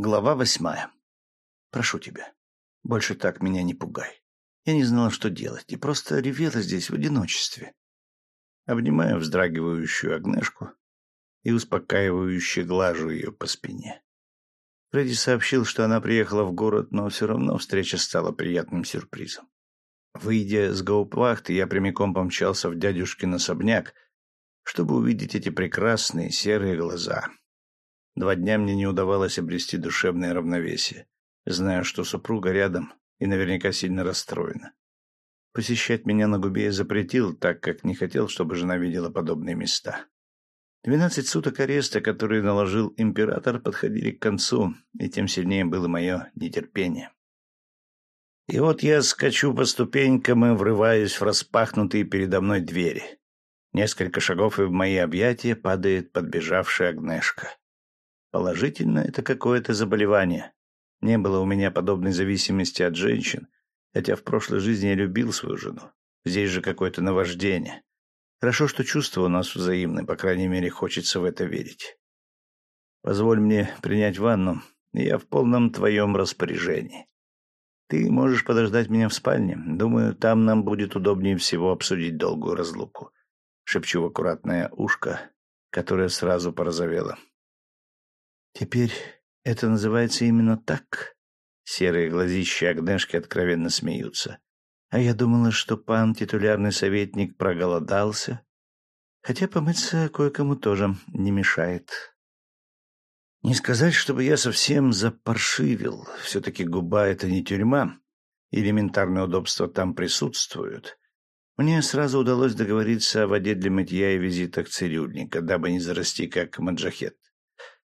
Глава восьмая. Прошу тебя, больше так меня не пугай. Я не знала, что делать, и просто ревела здесь в одиночестве. Обнимаю вздрагивающую Агнешку и успокаивающе глажу ее по спине. Фредди сообщил, что она приехала в город, но все равно встреча стала приятным сюрпризом. Выйдя с гауптвахты, я прямиком помчался в дядюшкин особняк, чтобы увидеть эти прекрасные серые глаза, Два дня мне не удавалось обрести душевное равновесие, зная, что супруга рядом и наверняка сильно расстроена. Посещать меня на губе я запретил, так как не хотел, чтобы жена видела подобные места. Двенадцать суток ареста, которые наложил император, подходили к концу, и тем сильнее было мое нетерпение. И вот я скачу по ступенькам и врываюсь в распахнутые передо мной двери. Несколько шагов, и в мои объятия падает подбежавшая Агнешка. Положительно, это какое-то заболевание. Не было у меня подобной зависимости от женщин, хотя в прошлой жизни я любил свою жену. Здесь же какое-то наваждение. Хорошо, что чувства у нас взаимны, по крайней мере, хочется в это верить. Позволь мне принять ванну, я в полном твоем распоряжении. Ты можешь подождать меня в спальне. Думаю, там нам будет удобнее всего обсудить долгую разлуку. Шепчу в аккуратное ушко, которое сразу порозовело. Теперь это называется именно так? Серые глазища Агнешки откровенно смеются. А я думала, что пан титулярный советник проголодался. Хотя помыться кое-кому тоже не мешает. Не сказать, чтобы я совсем запаршивил. Все-таки губа — это не тюрьма. Элементарные удобства там присутствуют. Мне сразу удалось договориться о воде для мытья и визитах цирюльника, дабы не зарасти как маджахет.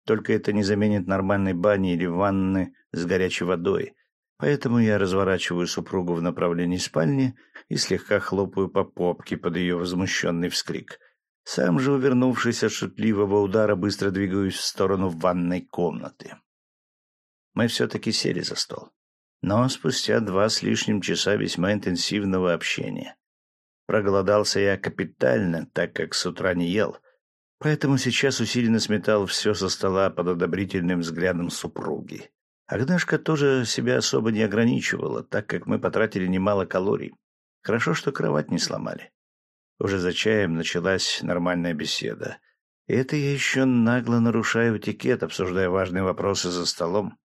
Только это не заменит нормальной бани или ванны с горячей водой. Поэтому я разворачиваю супругу в направлении спальни и слегка хлопаю по попке под ее возмущенный вскрик. Сам же, увернувшись от шутливого удара, быстро двигаюсь в сторону ванной комнаты. Мы все-таки сели за стол. Но спустя два с лишним часа весьма интенсивного общения. Проголодался я капитально, так как с утра не ел — Поэтому сейчас усиленно сметал все со стола под одобрительным взглядом супруги. Агнешка тоже себя особо не ограничивала, так как мы потратили немало калорий. Хорошо, что кровать не сломали. Уже за чаем началась нормальная беседа. И это я еще нагло нарушаю этикет, обсуждая важные вопросы за столом.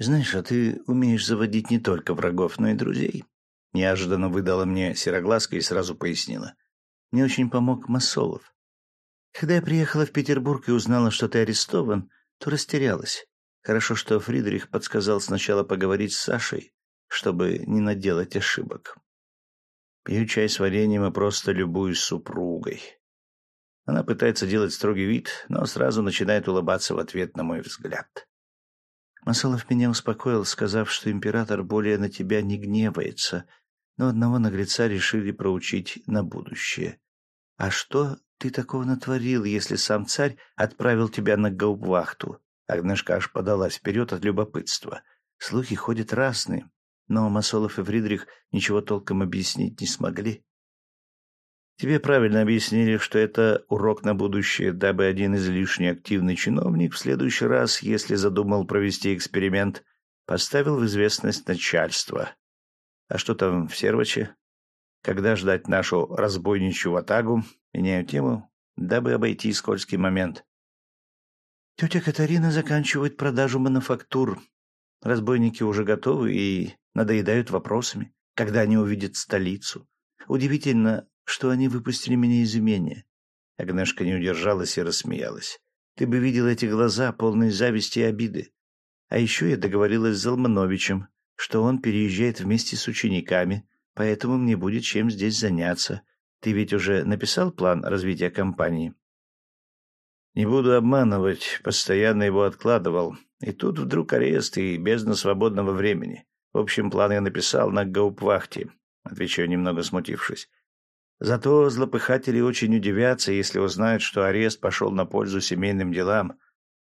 «Знаешь, а ты умеешь заводить не только врагов, но и друзей», — неожиданно выдала мне сероглазка и сразу пояснила. «Мне очень помог Масолов. Когда я приехала в Петербург и узнала, что ты арестован, то растерялась. Хорошо, что Фридрих подсказал сначала поговорить с Сашей, чтобы не наделать ошибок. Пью чай с вареньем и просто любуюсь супругой. Она пытается делать строгий вид, но сразу начинает улыбаться в ответ на мой взгляд. Масолов меня успокоил, сказав, что император более на тебя не гневается, но одного наглеца решили проучить на будущее. А что ты такого натворил, если сам царь отправил тебя на гаубвахту? Агнешка аж подалась вперед от любопытства. Слухи ходят разные, но Масолов и Фридрих ничего толком объяснить не смогли. Тебе правильно объяснили, что это урок на будущее, дабы один излишне активный чиновник в следующий раз, если задумал провести эксперимент, поставил в известность начальство. А что там в Серваче? Когда ждать нашу разбойничью ватагу? Меняю тему, дабы обойти скользкий момент. Тетя Катарина заканчивает продажу мануфактур. Разбойники уже готовы и надоедают вопросами, когда они увидят столицу. Удивительно, что они выпустили меня из имения. Агнешка не удержалась и рассмеялась. Ты бы видел эти глаза, полные зависти и обиды. А еще я договорилась с Залмановичем, что он переезжает вместе с учениками, поэтому мне будет чем здесь заняться. Ты ведь уже написал план развития компании? Не буду обманывать, постоянно его откладывал. И тут вдруг арест и бездна свободного времени. В общем, план я написал на гаупвахте, отвечаю, немного смутившись. Зато злопыхатели очень удивятся, если узнают, что арест пошел на пользу семейным делам.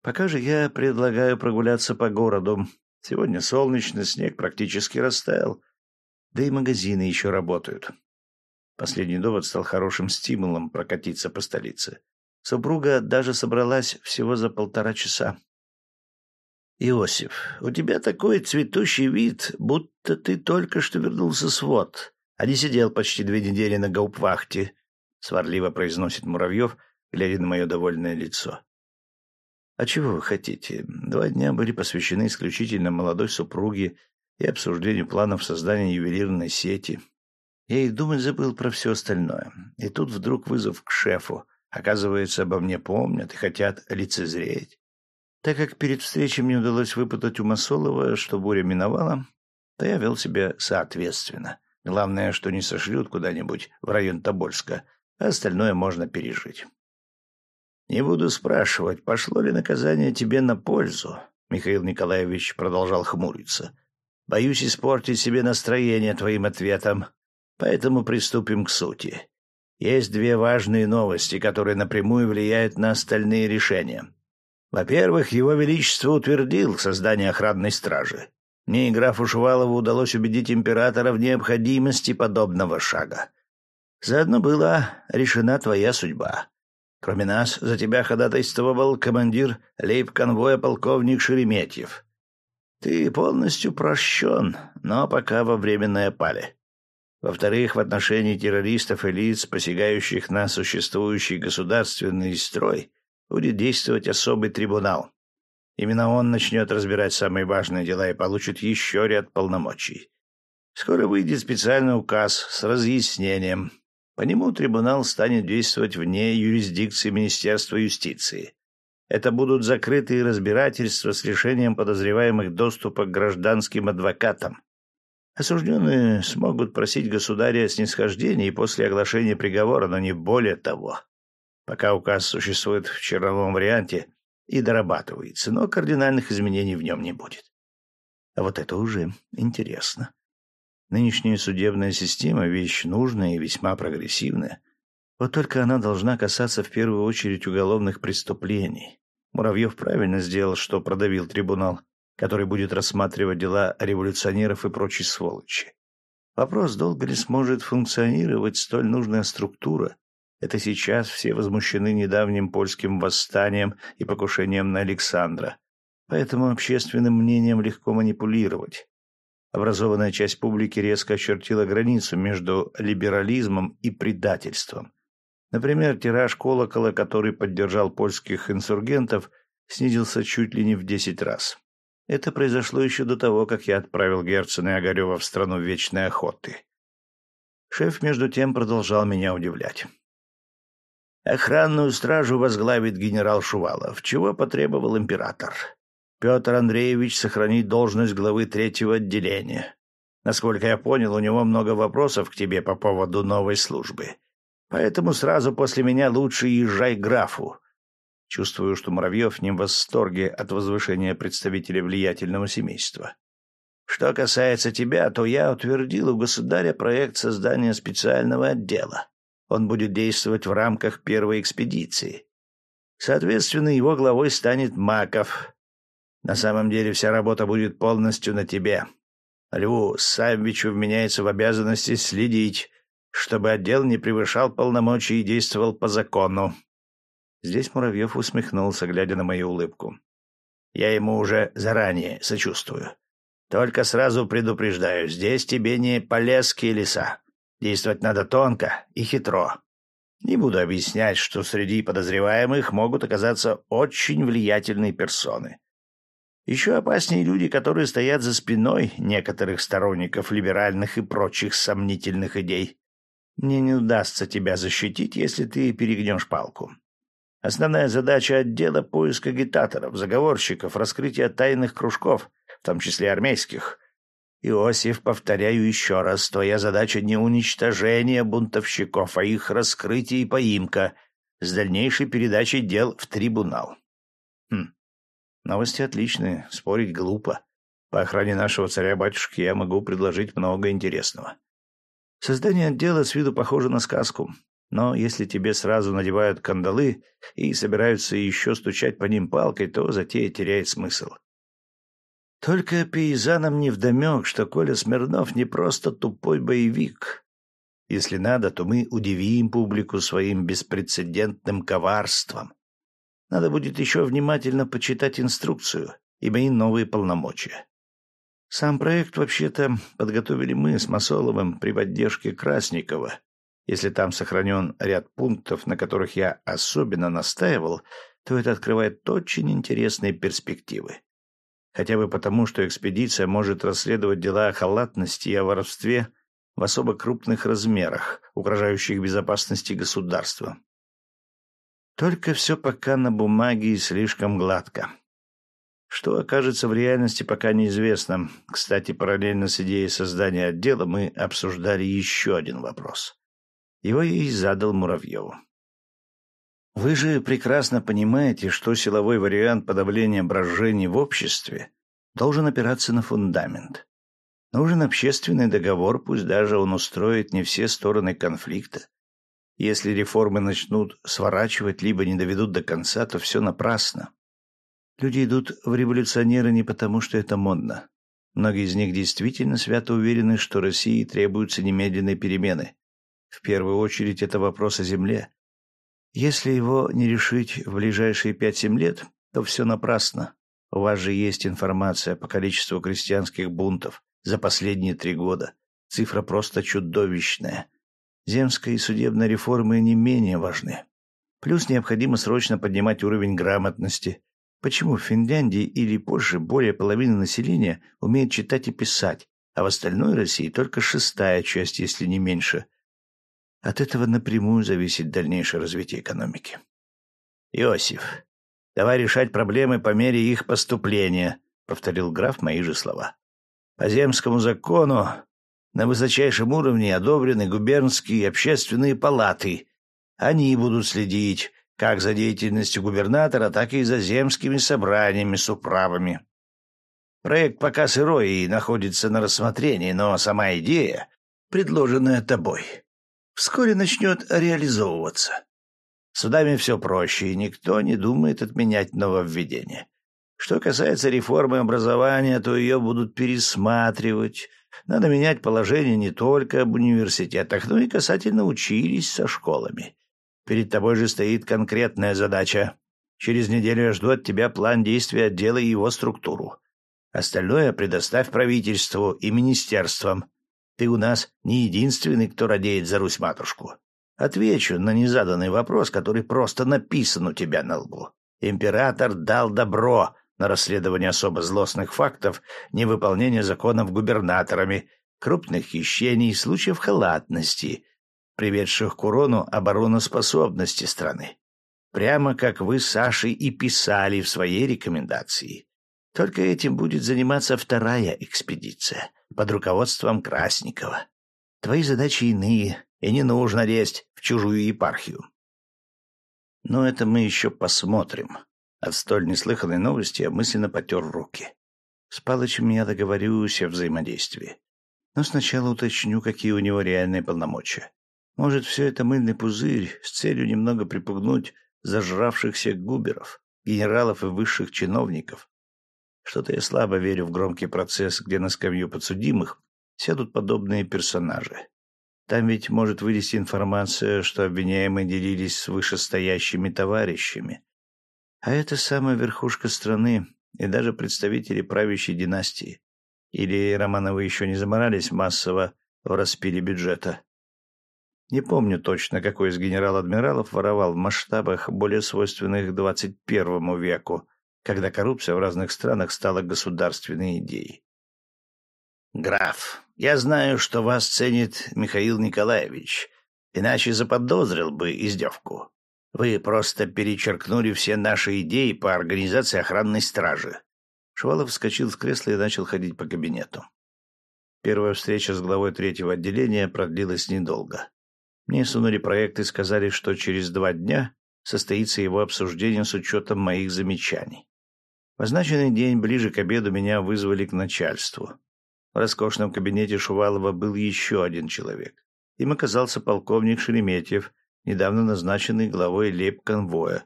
Пока же я предлагаю прогуляться по городу. Сегодня солнечно, снег практически растаял. Да и магазины еще работают. Последний довод стал хорошим стимулом прокатиться по столице. Супруга даже собралась всего за полтора часа. Иосиф, у тебя такой цветущий вид, будто ты только что вернулся с вод, а не сидел почти две недели на гаупвахте, — сварливо произносит Муравьев, глядя на мое довольное лицо. А чего вы хотите? Два дня были посвящены исключительно молодой супруге и обсуждению планов создания ювелирной сети. Я и думать забыл про все остальное. И тут вдруг вызов к шефу. Оказывается, обо мне помнят и хотят лицезреть. Так как перед встречей мне удалось выпытать у Масолова, что буря миновала, то я вел себя соответственно. Главное, что не сошлют куда-нибудь в район Тобольска, а остальное можно пережить. «Не буду спрашивать, пошло ли наказание тебе на пользу?» Михаил Николаевич продолжал хмуриться. «Боюсь испортить себе настроение твоим ответом, поэтому приступим к сути. Есть две важные новости, которые напрямую влияют на остальные решения. Во-первых, его величество утвердил создание охранной стражи. Мне и графу Шувалову удалось убедить императора в необходимости подобного шага. Заодно была решена твоя судьба. Кроме нас, за тебя ходатайствовал командир лейб-конвоя полковник Шереметьев. Ты полностью прощен, но пока во временной опале. Во-вторых, в отношении террористов и лиц, посягающих на существующий государственный строй, будет действовать особый трибунал. Именно он начнет разбирать самые важные дела и получит еще ряд полномочий. Скоро выйдет специальный указ с разъяснением. По нему трибунал станет действовать вне юрисдикции Министерства юстиции. Это будут закрытые разбирательства с решением подозреваемых доступа к гражданским адвокатам. Осужденные смогут просить государя снисхождения и после оглашения приговора, но не более того пока указ существует в черновом варианте и дорабатывается, но кардинальных изменений в нем не будет. А вот это уже интересно. Нынешняя судебная система — вещь нужная и весьма прогрессивная. Вот только она должна касаться в первую очередь уголовных преступлений. Муравьев правильно сделал, что продавил трибунал, который будет рассматривать дела революционеров и прочей сволочи. Вопрос, долго ли сможет функционировать столь нужная структура, это сейчас все возмущены недавним польским восстанием и покушением на Александра. Поэтому общественным мнением легко манипулировать. Образованная часть публики резко очертила границу между либерализмом и предательством. Например, тираж колокола, который поддержал польских инсургентов, снизился чуть ли не в десять раз. Это произошло еще до того, как я отправил Герцена и Огарева в страну вечной охоты. Шеф, между тем, продолжал меня удивлять. Охранную стражу возглавит генерал Шувалов, чего потребовал император. Петр Андреевич сохранит должность главы третьего отделения. Насколько я понял, у него много вопросов к тебе по поводу новой службы. Поэтому сразу после меня лучше езжай графу. Чувствую, что Муравьев не в восторге от возвышения представителя влиятельного семейства. Что касается тебя, то я утвердил у государя проект создания специального отдела. Он будет действовать в рамках первой экспедиции. Соответственно, его главой станет Маков. На самом деле вся работа будет полностью на тебе. Льву Саввичу вменяется в обязанности следить, чтобы отдел не превышал полномочий и действовал по закону. Здесь Муравьев усмехнулся, глядя на мою улыбку. Я ему уже заранее сочувствую. Только сразу предупреждаю, здесь тебе не полезские леса. Действовать надо тонко и хитро. Не буду объяснять, что среди подозреваемых могут оказаться очень влиятельные персоны. Еще опаснее люди, которые стоят за спиной некоторых сторонников либеральных и прочих сомнительных идей. Мне не удастся тебя защитить, если ты перегнешь палку. Основная задача отдела — поиск агитаторов, заговорщиков, раскрытие тайных кружков, в том числе армейских, Иосиф, повторяю еще раз, твоя задача не уничтожение бунтовщиков, а их раскрытие и поимка с дальнейшей передачей дел в трибунал. Хм, новости отличные, спорить глупо. По охране нашего царя-батюшки я могу предложить много интересного. Создание отдела с виду похоже на сказку, но если тебе сразу надевают кандалы и собираются еще стучать по ним палкой, то затея теряет смысл. Только пейзанам невдомек, что Коля Смирнов не просто тупой боевик. Если надо, то мы удивим публику своим беспрецедентным коварством. Надо будет еще внимательно почитать инструкцию. и мои новые полномочия. Сам проект вообще-то подготовили мы с Масоловым при поддержке Красникова. Если там сохранен ряд пунктов, на которых я особенно настаивал, то это открывает очень интересные перспективы. Хотя бы потому, что экспедиция может расследовать дела о халатности и о воровстве в особо крупных размерах, угрожающих безопасности государства. Только все пока на бумаге и слишком гладко. Что окажется в реальности, пока неизвестно. Кстати, параллельно с идеей создания отдела мы обсуждали еще один вопрос. Его и задал Муравьеву. Вы же прекрасно понимаете, что силовой вариант подавления брожений в обществе должен опираться на фундамент. Нужен общественный договор, пусть даже он устроит не все стороны конфликта. Если реформы начнут сворачивать, либо не доведут до конца, то все напрасно. Люди идут в революционеры не потому, что это модно. Многие из них действительно свято уверены, что России требуются немедленные перемены. В первую очередь это вопрос о земле. Если его не решить в ближайшие пять-семь лет, то все напрасно. У вас же есть информация по количеству крестьянских бунтов за последние три года. Цифра просто чудовищная. Земская и судебная реформы не менее важны. Плюс необходимо срочно поднимать уровень грамотности. Почему в Финляндии или Польше более половины населения умеет читать и писать, а в остальной России только шестая часть, если не меньше? От этого напрямую зависит дальнейшее развитие экономики. Иосиф, давай решать проблемы по мере их поступления, повторил граф мои же слова. По земскому закону на высочайшем уровне одобрены губернские общественные палаты. Они будут следить как за деятельностью губернатора, так и за земскими собраниями с управами. Проект пока сырой и находится на рассмотрении, но сама идея, предложенная тобой, вскоре начнет реализовываться. Судами все проще, и никто не думает отменять нововведение. Что касается реформы образования, то ее будут пересматривать. Надо менять положение не только об университетах, но и касательно училищ со школами. Перед тобой же стоит конкретная задача. Через неделю я жду от тебя план действия отдела и его структуру. Остальное предоставь правительству и министерствам. Ты у нас не единственный, кто радеет за Русь-матушку. Отвечу на незаданный вопрос, который просто написан у тебя на лбу. Император дал добро на расследование особо злостных фактов невыполнения законов губернаторами, крупных хищений и случаев халатности, приведших к урону обороноспособности страны. Прямо как вы с Сашей и писали в своей рекомендации. Только этим будет заниматься вторая экспедиция под руководством Красникова. Твои задачи иные, и не нужно лезть в чужую епархию. Но это мы еще посмотрим. От столь неслыханной новости я мысленно потер руки. С Палычем я договорюсь о взаимодействии. Но сначала уточню, какие у него реальные полномочия. Может, все это мыльный пузырь с целью немного припугнуть зажравшихся губеров, генералов и высших чиновников. Что-то я слабо верю в громкий процесс, где на скамью подсудимых сядут подобные персонажи. Там ведь может вылезти информация, что обвиняемые делились с вышестоящими товарищами, а это самая верхушка страны и даже представители правящей династии. Или Романовы еще не заморались массово в распиле бюджета. Не помню точно, какой из генерал-адмиралов воровал в масштабах, более свойственных двадцать первому веку, когда коррупция в разных странах стала государственной идеей. «Граф, я знаю, что вас ценит Михаил Николаевич, иначе заподозрил бы издевку. Вы просто перечеркнули все наши идеи по организации охранной стражи. Шувалов вскочил с кресла и начал ходить по кабинету. Первая встреча с главой третьего отделения продлилась недолго. Мне сунули проект и сказали, что через два дня состоится его обсуждение с учетом моих замечаний. В означенный день, ближе к обеду, меня вызвали к начальству. В роскошном кабинете Шувалова был еще один человек. Им оказался полковник Шереметьев, недавно назначенный главой лейб-конвоя.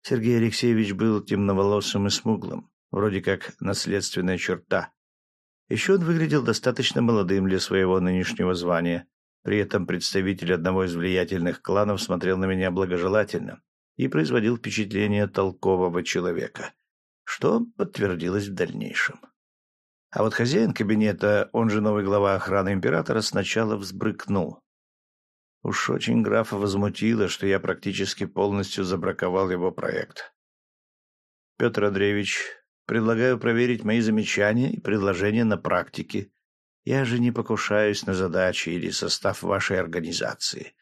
Сергей Алексеевич был темноволосым и смуглым, вроде как наследственная черта. Еще он выглядел достаточно молодым для своего нынешнего звания. При этом представитель одного из влиятельных кланов смотрел на меня благожелательно и производил впечатление толкового человека. что подтвердилось в дальнейшем. А вот хозяин кабинета, он же новый глава охраны императора, сначала взбрыкнул. Уж очень графа возмутило, что я практически полностью забраковал его проект. Петр Андреевич, предлагаю проверить мои замечания и предложения на практике. Я же не покушаюсь на задачи или состав вашей организации.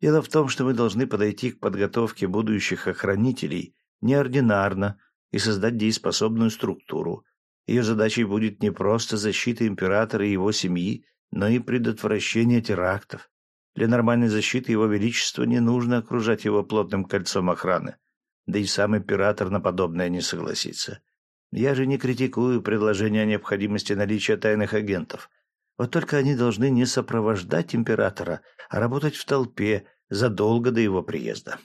Дело в том, что мы должны подойти к подготовке будущих охранителей неординарно и создать дееспособную структуру. Ее задачей будет не просто защита императора и его семьи, но и предотвращение терактов. Для нормальной защиты его величества не нужно окружать его плотным кольцом охраны. Да и сам император на подобное не согласится. Я же не критикую предложение о необходимости наличия тайных агентов. Вот только они должны не сопровождать императора, а работать в толпе задолго до его приезда.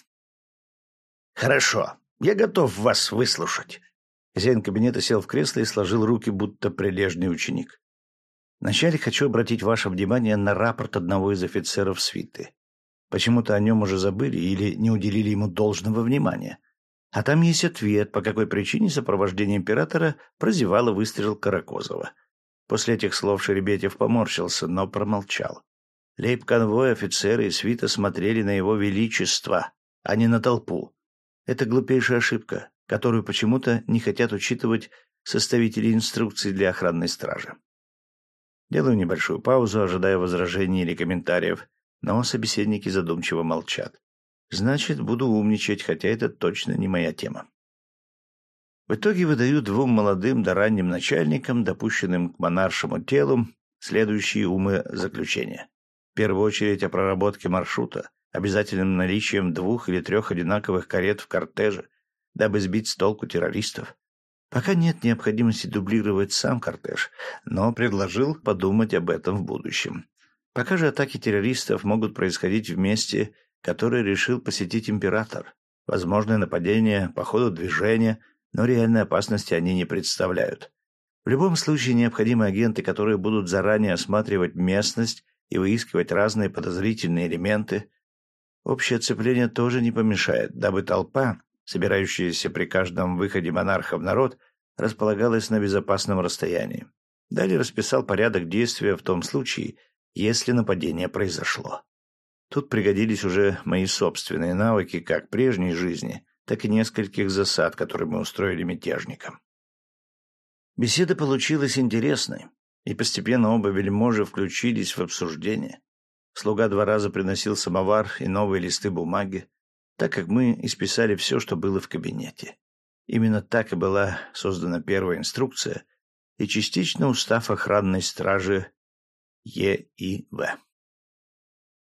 «Хорошо, я готов вас выслушать». Хозяин кабинета сел в кресло и сложил руки, будто прилежный ученик. Вначале хочу обратить ваше внимание на рапорт одного из офицеров свиты. Почему-то о нем уже забыли или не уделили ему должного внимания. А там есть ответ, по какой причине сопровождение императора прозевало выстрел Каракозова. После этих слов Шеребетев поморщился, но промолчал. Лейб-конвой, офицеры и свита смотрели на его величество, а не на толпу. Это глупейшая ошибка, которую почему-то не хотят учитывать составители инструкций для охранной стражи. Делаю небольшую паузу, ожидая возражений или комментариев, но собеседники задумчиво молчат. Значит, буду умничать, хотя это точно не моя тема. В итоге выдаю двум молодым да ранним начальникам, допущенным к монаршему телу, следующие умы заключения. В первую очередь о проработке маршрута, обязательным наличием двух или трех одинаковых карет в кортеже, дабы сбить с толку террористов. Пока нет необходимости дублировать сам кортеж, но предложил подумать об этом в будущем. Пока же атаки террористов могут происходить в месте, которое решил посетить император. Возможное нападение по ходу движения, но реальной опасности они не представляют. В любом случае необходимы агенты, которые будут заранее осматривать местность и выискивать разные подозрительные элементы. Общее оцепление тоже не помешает, дабы толпа собирающаяся при каждом выходе монарха в народ, располагалась на безопасном расстоянии. Далее расписал порядок действия в том случае, если нападение произошло. Тут пригодились уже мои собственные навыки как прежней жизни, так и нескольких засад, которые мы устроили мятежникам. Беседа получилась интересной, и постепенно оба вельможи включились в обсуждение. Слуга два раза приносил самовар и новые листы бумаги, так как мы исписали все, что было в кабинете. Именно так и была создана первая инструкция и частично устав охранной стражи Е и В.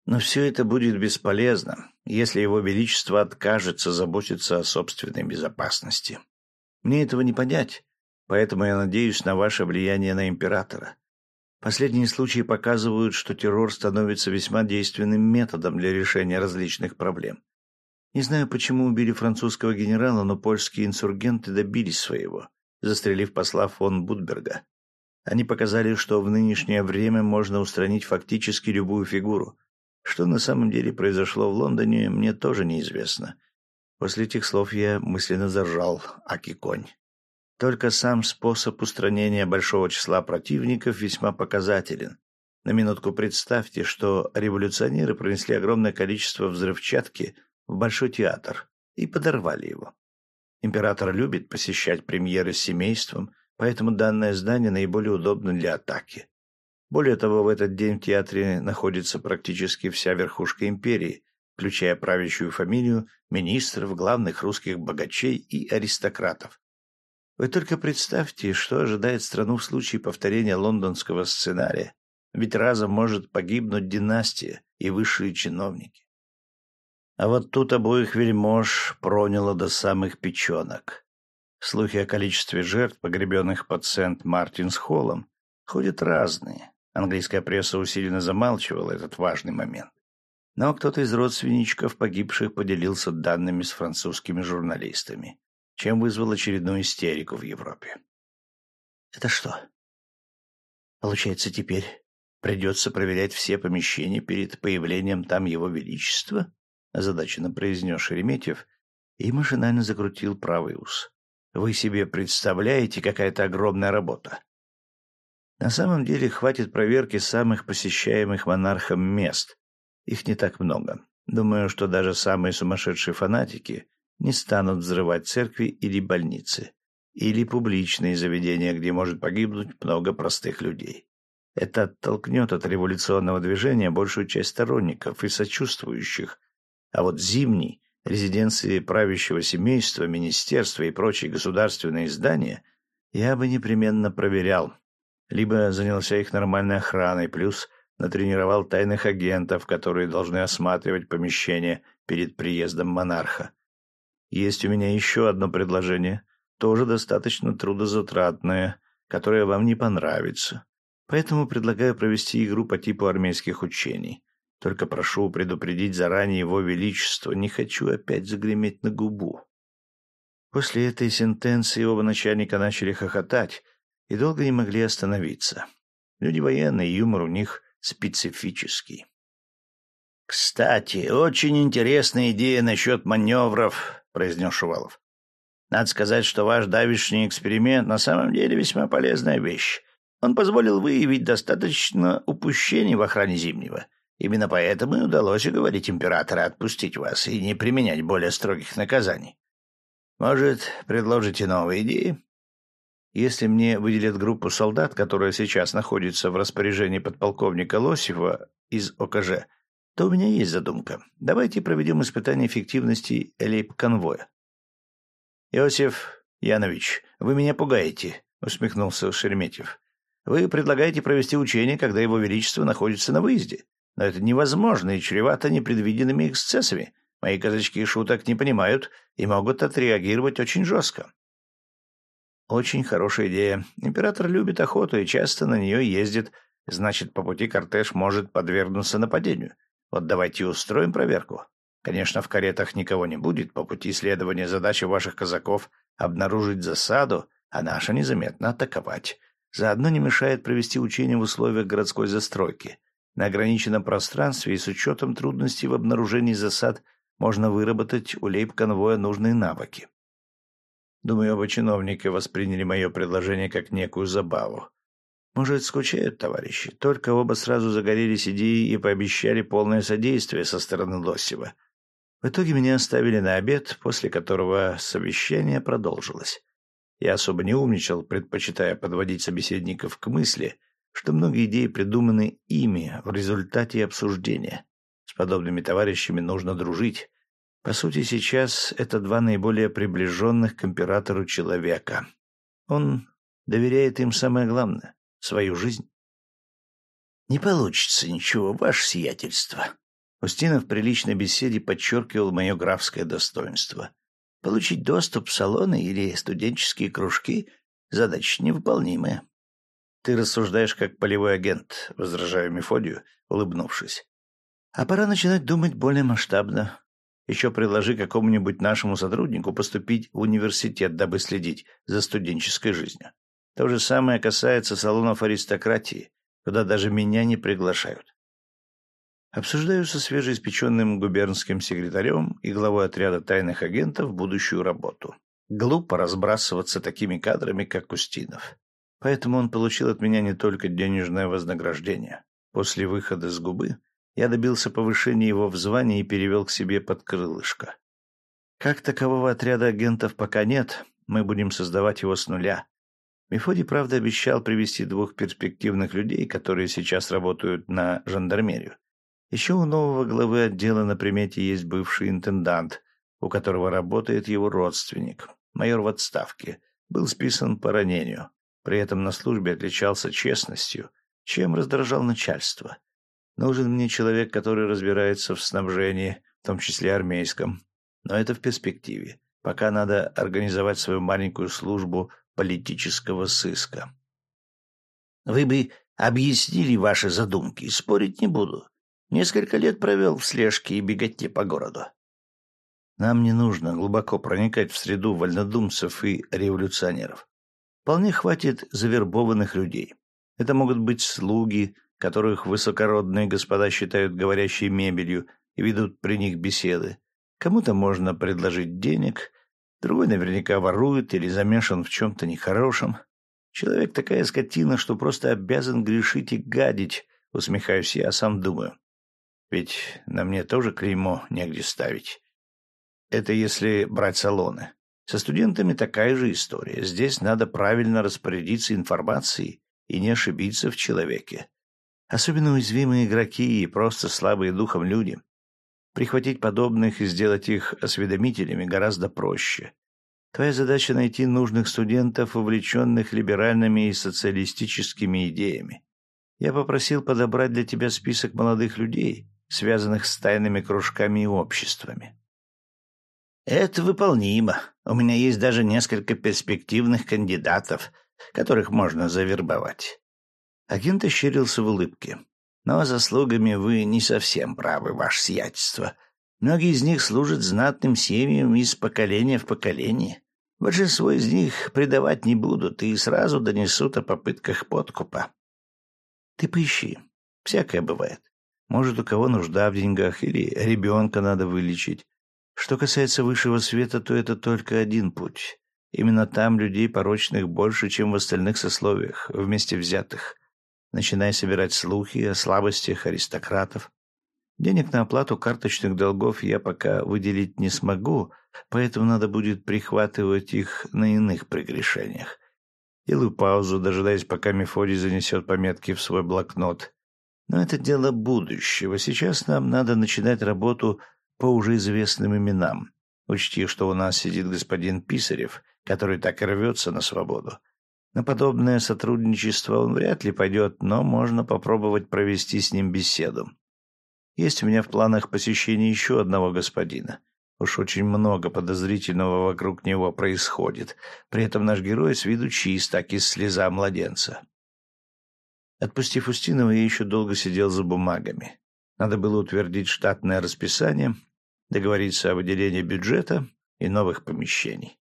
Но все это будет бесполезно, если его величество откажется заботиться о собственной безопасности. Мне этого не понять, поэтому я надеюсь на ваше влияние на императора. Последние случаи показывают, что террор становится весьма действенным методом для решения различных проблем. Не знаю, почему убили французского генерала, но польские инсургенты добились своего, застрелив посла фон Будберга. Они показали, что в нынешнее время можно устранить фактически любую фигуру. Что на самом деле произошло в Лондоне, мне тоже неизвестно. После этих слов я мысленно заржал, аки конь. Только сам способ устранения большого числа противников весьма показателен. На минутку представьте, что революционеры пронесли огромное количество взрывчатки – в Большой театр и подорвали его. Император любит посещать премьеры с семейством, поэтому данное здание наиболее удобно для атаки. Более того, в этот день в театре находится практически вся верхушка империи, включая правящую фамилию, министров, главных русских богачей и аристократов. Вы только представьте, что ожидает страну в случае повторения лондонского сценария, ведь разом может погибнуть династия и высшие чиновники. А вот тут обоих вельмож проняло до самых печенок. Слухи о количестве жертв, погребенных под Сент-Мартинс-Холлом, ходят разные. Английская пресса усиленно замалчивала этот важный момент. Но кто-то из родственничков погибших поделился данными с французскими журналистами, чем вызвал очередную истерику в Европе. «Это что? Получается, теперь придется проверять все помещения перед появлением там его величества?» озадаченно произнес Шереметьев и машинально закрутил правый ус. Вы себе представляете, какая это огромная работа? На самом деле хватит проверки самых посещаемых монархом мест. Их не так много. Думаю, что даже самые сумасшедшие фанатики не станут взрывать церкви или больницы, или публичные заведения, где может погибнуть много простых людей. Это оттолкнет от революционного движения большую часть сторонников и сочувствующих. А вот зимний, резиденции правящего семейства, министерства и прочие государственные здания я бы непременно проверял, либо занялся их нормальной охраной, плюс натренировал тайных агентов, которые должны осматривать помещение перед приездом монарха. Есть у меня еще одно предложение, тоже достаточно трудозатратное, которое вам не понравится. Поэтому предлагаю провести игру по типу армейских учений. Только прошу предупредить заранее его величество, не хочу опять загреметь на губу. После этой сентенции оба начальника начали хохотать и долго не могли остановиться. Люди военные, юмор у них специфический. «Кстати, очень интересная идея насчет маневров», — произнес Шувалов. «Надо сказать, что ваш давишний эксперимент на самом деле весьма полезная вещь. Он позволил выявить достаточно упущений в охране Зимнего. Именно поэтому и удалось уговорить императора отпустить вас и не применять более строгих наказаний. Может, предложите новые идеи? Если мне выделят группу солдат, которая сейчас находится в распоряжении подполковника Лосева из ОКЖ, то у меня есть задумка. Давайте проведем испытание эффективности лейб-конвоя. Иосиф Янович, вы меня пугаете, усмехнулся Шереметьев. Вы предлагаете провести учение, когда его величество находится на выезде. Но это невозможно и чревато непредвиденными эксцессами. Мои казачки шуток не понимают и могут отреагировать очень жестко. Очень хорошая идея. Император любит охоту и часто на нее ездит. Значит, по пути кортеж может подвергнуться нападению. Вот давайте устроим проверку. Конечно, в каретах никого не будет. По пути следования задача ваших казаков — обнаружить засаду, а наша незаметно атаковать. Заодно не мешает провести учение в условиях городской застройки. На ограниченном пространстве и с учетом трудностей в обнаружении засад можно выработать у лейб-конвоя нужные навыки. Думаю, оба чиновника восприняли мое предложение как некую забаву. Может, скучают товарищи, только оба сразу загорелись идеей и пообещали полное содействие со стороны Лосева. В итоге меня оставили на обед, после которого совещание продолжилось. Я особо не умничал, предпочитая подводить собеседников к мысли, что многие идеи придуманы ими в результате обсуждения. С подобными товарищами нужно дружить. По сути, сейчас это два наиболее приближенных к императору человека. Он доверяет им самое главное — свою жизнь. «Не получится ничего, ваше сиятельство». Устинов при личной беседе подчеркивал мое графское достоинство. Получить доступ в салоны или студенческие кружки — задача невыполнимая. — Ты рассуждаешь как полевой агент, — возражаю Мефодию, улыбнувшись. — А пора начинать думать более масштабно. Еще предложи какому-нибудь нашему сотруднику поступить в университет, дабы следить за студенческой жизнью. То же самое касается салонов аристократии, куда даже меня не приглашают. Обсуждаю со свежеиспеченным губернским секретарем и главой отряда тайных агентов будущую работу. Глупо разбрасываться такими кадрами, как Кустинов. Поэтому он получил от меня не только денежное вознаграждение. После выхода с губы я добился повышения его в звании и перевел к себе под крылышко. Как такового отряда агентов пока нет, мы будем создавать его с нуля. Мефодий, правда, обещал привести двух перспективных людей, которые сейчас работают на жандармерию. Еще у нового главы отдела на примете есть бывший интендант, у которого работает его родственник, майор в отставке, был списан по ранению. При этом на службе отличался честностью, чем раздражал начальство. Нужен мне человек, который разбирается в снабжении, в том числе армейском. Но это в перспективе. Пока надо организовать свою маленькую службу политического сыска. Вы бы объяснили ваши задумки, спорить не буду. Несколько лет провел в слежке и беготне по городу. Нам не нужно глубоко проникать в среду вольнодумцев и революционеров. Вполне хватит завербованных людей. Это могут быть слуги, которых высокородные господа считают говорящей мебелью и ведут при них беседы. Кому-то можно предложить денег, Другой наверняка ворует или замешан в чем-то нехорошем. Человек такая скотина, что просто обязан грешить и гадить, усмехаюсь я, а сам думаю. Ведь на мне тоже клеймо негде ставить. Это если брать салоны. Со студентами такая же история. Здесь надо правильно распорядиться информацией и не ошибиться в человеке. Особенно уязвимые игроки и просто слабые духом люди. Прихватить подобных и сделать их осведомителями гораздо проще. Твоя задача — найти нужных студентов, увлеченных либеральными и социалистическими идеями. Я попросил подобрать для тебя список молодых людей, связанных с тайными кружками и обществами. Это выполнимо. У меня есть даже несколько перспективных кандидатов, которых можно завербовать. Агент ощерился в улыбке. Но заслугами вы не совсем правы, ваше сиятельство. Многие из них служат знатным семьям из поколения в поколение. Большинство из них предавать не будут и сразу донесут о попытках подкупа. Ты поищи. Всякое бывает. Может, у кого нужда в деньгах или ребенка надо вылечить. Что касается высшего света, то это только один путь. Именно там людей порочных больше, чем в остальных сословиях, вместе взятых начиная собирать слухи о слабостях аристократов. Денег на оплату карточных долгов я пока выделить не смогу, поэтому надо будет прихватывать их на иных прегрешениях. Делаю паузу, дожидаясь, пока Мефодий занесет пометки в свой блокнот. Но это дело будущего. Сейчас нам надо начинать работу по уже известным именам. Учти, что у нас сидит господин Писарев, который так и рвется на свободу. На подобное сотрудничество он вряд ли пойдет, но можно попробовать провести с ним беседу. Есть у меня в планах посещение еще одного господина. Уж очень много подозрительного вокруг него происходит. При этом наш герой с виду чист, так и слеза младенца. Отпустив Устинова, я еще долго сидел за бумагами. Надо было утвердить штатное расписание, договориться о выделении бюджета и новых помещений.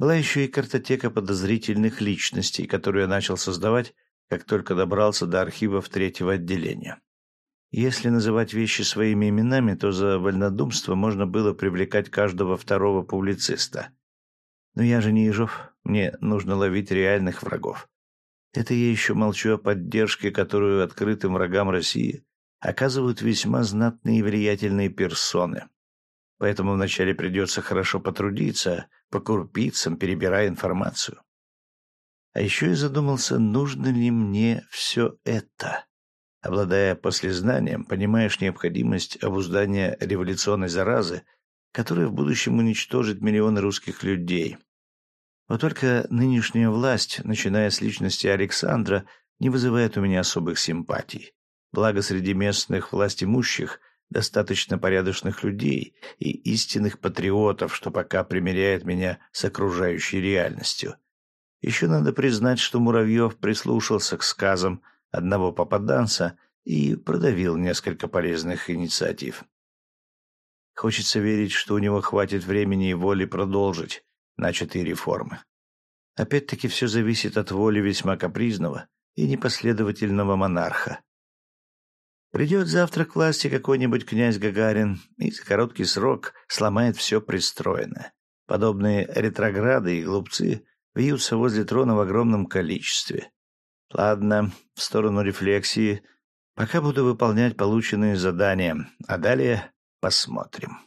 Была еще и картотека подозрительных личностей, которую я начал создавать, как только добрался до архивов третьего отделения. Если называть вещи своими именами, то за вольнодумство можно было привлекать каждого второго публициста. Но я же не Ежов, мне нужно ловить реальных врагов. Это я еще молчу о поддержке, которую открытым врагам России оказывают весьма знатные и влиятельные персоны. Поэтому вначале придется хорошо потрудиться, по крупицам перебирая информацию. А еще я задумался, нужно ли мне все это. Обладая послезнанием, понимаешь необходимость обуздания революционной заразы, которая в будущем уничтожит миллионы русских людей. Вот только нынешняя власть, начиная с личности Александра, не вызывает у меня особых симпатий. Благо среди местных властимущих достаточно порядочных людей и истинных патриотов, что пока примиряет меня с окружающей реальностью. Еще надо признать, что Муравьев прислушался к сказам одного попаданца и продавил несколько полезных инициатив. Хочется верить, что у него хватит времени и воли продолжить начатые реформы. Опять-таки все зависит от воли весьма капризного и непоследовательного монарха, Придет завтра к власти какой-нибудь князь Гагарин и за короткий срок сломает все пристроенное. Подобные ретрограды и глупцы вьются возле трона в огромном количестве. Ладно, в сторону рефлексии. Пока буду выполнять полученные задания, а далее посмотрим.